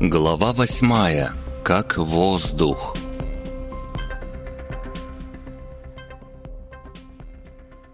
Глава восьмая. Как воздух.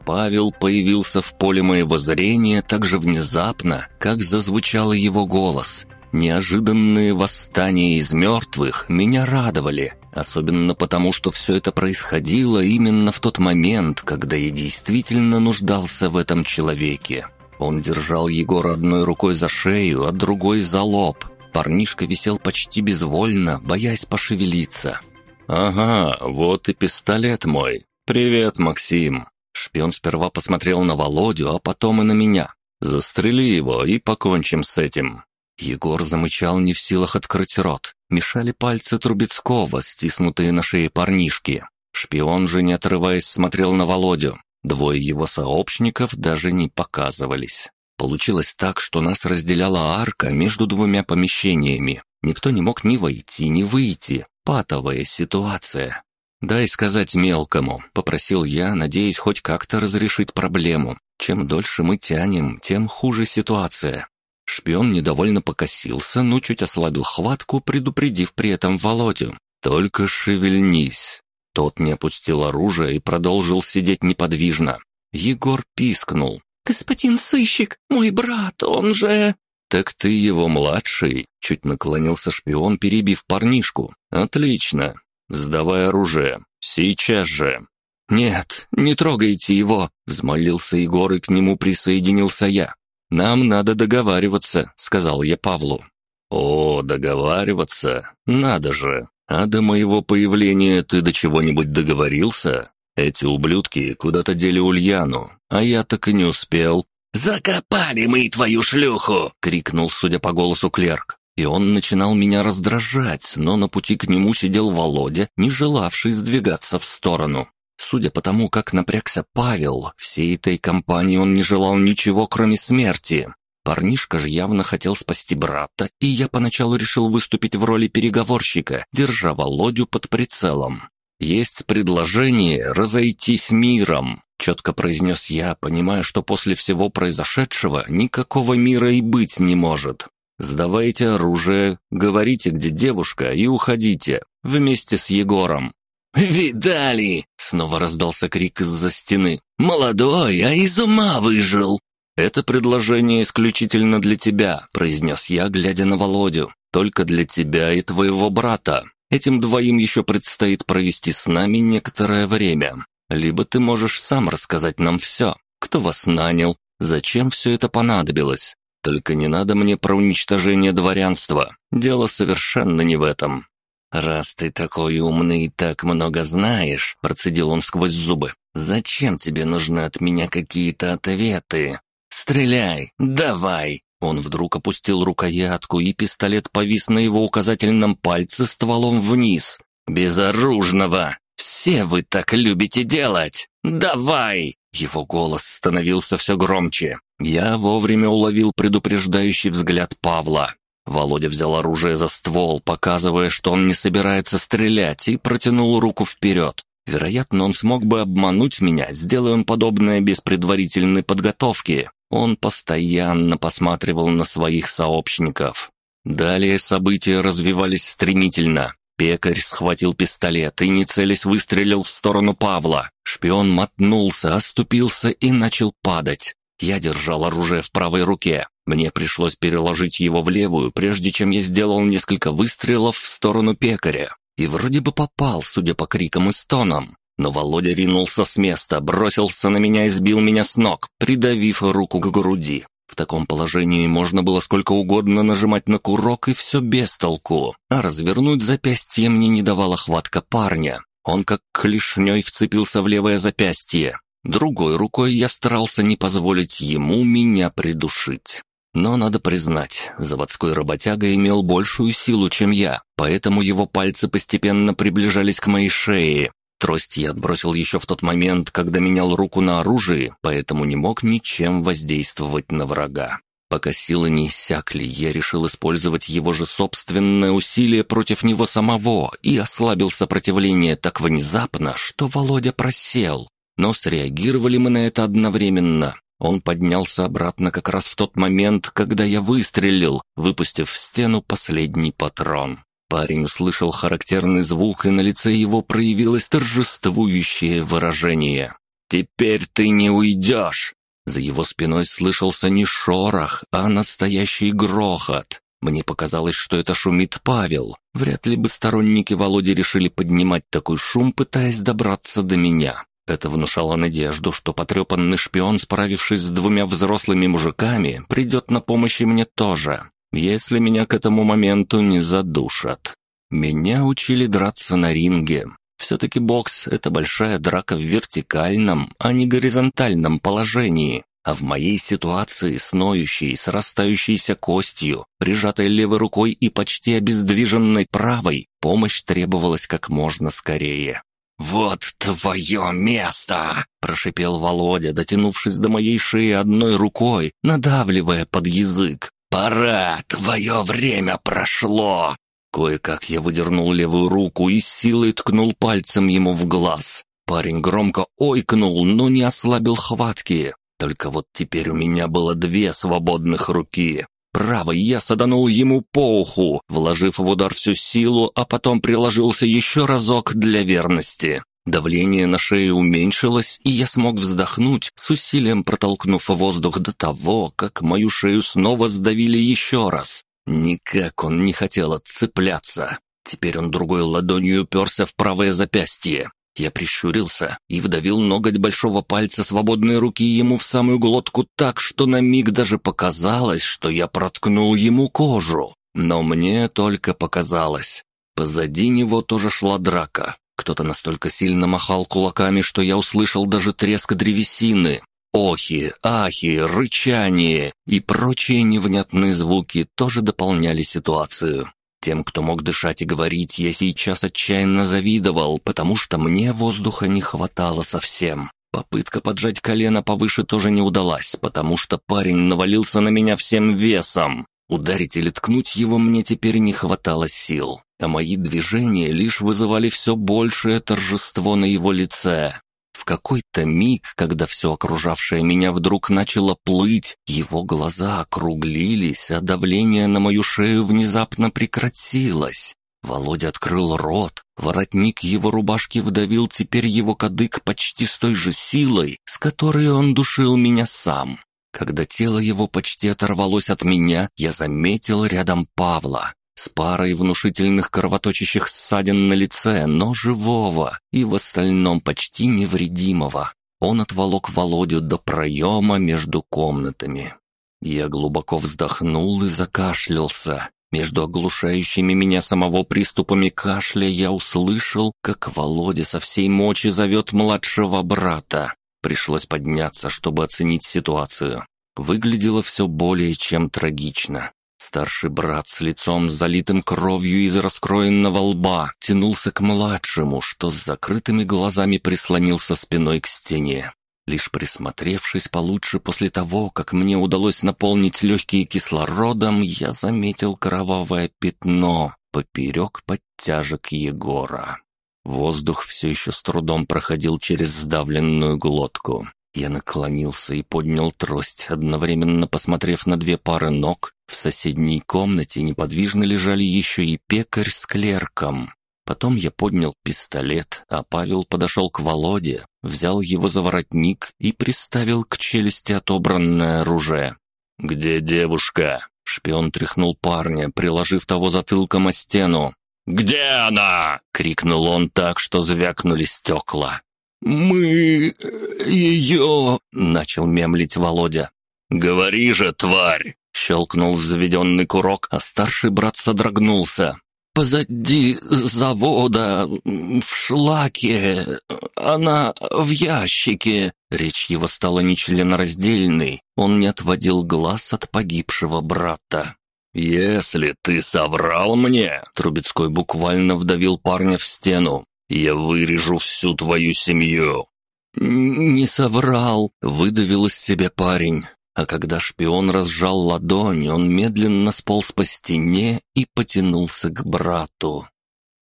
Павел появился в поле моего зрения так же внезапно, как зазвучал его голос. Неожиданные восстания из мертвых меня радовали, особенно потому, что все это происходило именно в тот момент, когда я действительно нуждался в этом человеке. Он держал Егора одной рукой за шею, а другой за лоб – Парнишка висел почти безвольно, боясь пошевелиться. «Ага, вот и пистолет мой. Привет, Максим». Шпион сперва посмотрел на Володю, а потом и на меня. «Застрели его и покончим с этим». Егор замычал не в силах открыть рот. Мешали пальцы Трубецкого, стиснутые на шее парнишки. Шпион же, не отрываясь, смотрел на Володю. Двое его сообщников даже не показывались. Получилось так, что нас разделяла арка между двумя помещениями. Никто не мог ни войти, ни выйти. Патовая ситуация. «Дай сказать мелкому», — попросил я, надеясь хоть как-то разрешить проблему. Чем дольше мы тянем, тем хуже ситуация. Шпион недовольно покосился, но чуть ослабил хватку, предупредив при этом Володю. «Только шевельнись». Тот не опустил оружие и продолжил сидеть неподвижно. Егор пискнул. «Господин сыщик, мой брат, он же...» «Так ты его младший?» — чуть наклонился шпион, перебив парнишку. «Отлично. Сдавай оружие. Сейчас же». «Нет, не трогайте его!» — взмолился Егор, и к нему присоединился я. «Нам надо договариваться», — сказал я Павлу. «О, договариваться? Надо же! А до моего появления ты до чего-нибудь договорился?» Эти ублюдки куда-то дели Ульяну, а я так и не успел. «Закопали мы твою шлюху!» — крикнул, судя по голосу клерк. И он начинал меня раздражать, но на пути к нему сидел Володя, не желавший сдвигаться в сторону. Судя по тому, как напрягся Павел, всей этой компании он не желал ничего, кроме смерти. Парнишка же явно хотел спасти брата, и я поначалу решил выступить в роли переговорщика, держа Володю под прицелом. «Есть предложение разойтись миром», — четко произнес я, понимая, что после всего произошедшего никакого мира и быть не может. «Сдавайте оружие, говорите, где девушка, и уходите, вместе с Егором». «Видали!» — снова раздался крик из-за стены. «Молодой, а из ума выжил!» «Это предложение исключительно для тебя», — произнес я, глядя на Володю. «Только для тебя и твоего брата. Этим двоим еще предстоит провести с нами некоторое время. Либо ты можешь сам рассказать нам все, кто вас нанял, зачем все это понадобилось. Только не надо мне про уничтожение дворянства. Дело совершенно не в этом». «Раз ты такой умный и так много знаешь», — процедил он сквозь зубы, «зачем тебе нужны от меня какие-то ответы? Стреляй, давай, он вдруг опустил рукоятку, и пистолет повис на его указательном пальце стволом вниз. «Безоружного! Все вы так любите делать! Давай!» Его голос становился все громче. Я вовремя уловил предупреждающий взгляд Павла. Володя взял оружие за ствол, показывая, что он не собирается стрелять, и протянул руку вперед. Вероятно, он смог бы обмануть меня, сделая он подобное без предварительной подготовки. Он постоянно посматривал на своих сообщников. Далее события развивались стремительно. Пекарь схватил пистолет и, не целясь, выстрелил в сторону Павла. Шпион мотнулся, оступился и начал падать. Я держал оружие в правой руке. Мне пришлось переложить его в левую, прежде чем я сделал несколько выстрелов в сторону пекаря. И вроде бы попал, судя по крикам и стонам. Но Володя ринулся с места, бросился на меня и сбил меня с ног, придавив руку к груди. В таком положении можно было сколько угодно нажимать на курок, и все без толку. А развернуть запястье мне не давала хватка парня. Он как клешней вцепился в левое запястье. Другой рукой я старался не позволить ему меня придушить. Но надо признать, заводской работяга имел большую силу, чем я, поэтому его пальцы постепенно приближались к моей шее, Трость я отбросил еще в тот момент, когда менял руку на оружие, поэтому не мог ничем воздействовать на врага. Пока силы не иссякли, я решил использовать его же собственное усилие против него самого и ослабил сопротивление так внезапно, что Володя просел. Но среагировали мы на это одновременно. Он поднялся обратно как раз в тот момент, когда я выстрелил, выпустив в стену последний патрон. Парень услышал характерный звук, и на лице его проявилось торжествующее выражение. «Теперь ты не уйдешь!» За его спиной слышался не шорох, а настоящий грохот. Мне показалось, что это шумит Павел. Вряд ли бы сторонники Володи решили поднимать такой шум, пытаясь добраться до меня. Это внушало надежду, что потрепанный шпион, справившись с двумя взрослыми мужиками, придет на помощь и мне тоже, если меня к этому моменту не задушат. Меня учили драться на ринге. Все-таки бокс — это большая драка в вертикальном, а не горизонтальном положении. А в моей ситуации с ноющей, срастающейся костью, прижатой левой рукой и почти обездвиженной правой, помощь требовалась как можно скорее. «Вот твое место!» – прошипел Володя, дотянувшись до моей шеи одной рукой, надавливая под язык. «Пора! Твое время прошло!» Кое-как я выдернул левую руку и силой ткнул пальцем ему в глаз. Парень громко ойкнул, но не ослабил хватки. Только вот теперь у меня было две свободных руки. Правой я саданул ему по уху, вложив в удар всю силу, а потом приложился еще разок для верности. Давление на шее уменьшилось, и я смог вздохнуть, с усилием протолкнув воздух до того, как мою шею снова сдавили еще раз. Никак он не хотел отцепляться. Теперь он другой ладонью уперся в правое запястье. Я прищурился и вдавил ноготь большого пальца свободной руки ему в самую глотку так, что на миг даже показалось, что я проткнул ему кожу. Но мне только показалось. Позади него тоже шла драка. Кто-то настолько сильно махал кулаками, что я услышал даже треск древесины. Охи, ахи, рычание и прочие невнятные звуки тоже дополняли ситуацию. Тем, кто мог дышать и говорить, я сейчас отчаянно завидовал, потому что мне воздуха не хватало совсем. Попытка поджать колено повыше тоже не удалась, потому что парень навалился на меня всем весом. Ударить или ткнуть его мне теперь не хватало сил, а мои движения лишь вызывали все большее торжество на его лице. В какой-то миг, когда все окружавшее меня вдруг начало плыть, его глаза округлились, а давление на мою шею внезапно прекратилось. Володя открыл рот, воротник его рубашки вдавил теперь его кадык почти с той же силой, с которой он душил меня сам. Когда тело его почти оторвалось от меня, я заметил рядом Павла с парой внушительных кровоточащих ссадин на лице, но живого и в остальном почти невредимого. Он отволок Володю до проема между комнатами. Я глубоко вздохнул и закашлялся. Между оглушающими меня самого приступами кашля я услышал, как Володя со всей мочи зовет младшего брата. Пришлось подняться, чтобы оценить ситуацию. Выглядело все более чем трагично. Старший брат с лицом залитым кровью из раскроенного лба тянулся к младшему, что с закрытыми глазами прислонился спиной к стене. Лишь присмотревшись получше после того, как мне удалось наполнить легкие кислородом, я заметил кровавое пятно поперек подтяжек Егора. Воздух все еще с трудом проходил через сдавленную глотку. Я наклонился и поднял трость, одновременно посмотрев на две пары ног. В соседней комнате неподвижно лежали еще и пекарь с клерком. Потом я поднял пистолет, а Павел подошел к Володе, взял его за воротник и приставил к челюсти отобранное оружие. «Где девушка?» Шпион тряхнул парня, приложив того затылком о стену. «Где она?» — крикнул он так, что звякнули стекла. «Мы... Э, ее...» — начал мемлить Володя. «Говори же, тварь!» — щелкнул взведенный курок, а старший брат содрогнулся. «Позади завода, в шлаке, она в ящике». Речь его стала нечленораздельной, он не отводил глаз от погибшего брата. «Если ты соврал мне», — Трубецкой буквально вдавил парня в стену, я вырежу всю твою семью!» «Не соврал», — выдавил из себя парень. А когда шпион разжал ладонь, он медленно сполз по стене и потянулся к брату.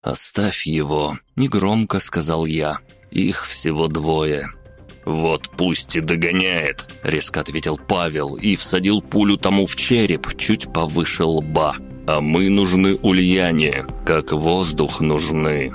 «Оставь его», — негромко сказал я. «Их всего двое». «Вот пусть и догоняет», — резко ответил Павел и всадил пулю тому в череп, чуть повыше лба. «А мы нужны Ульяне, как воздух нужны».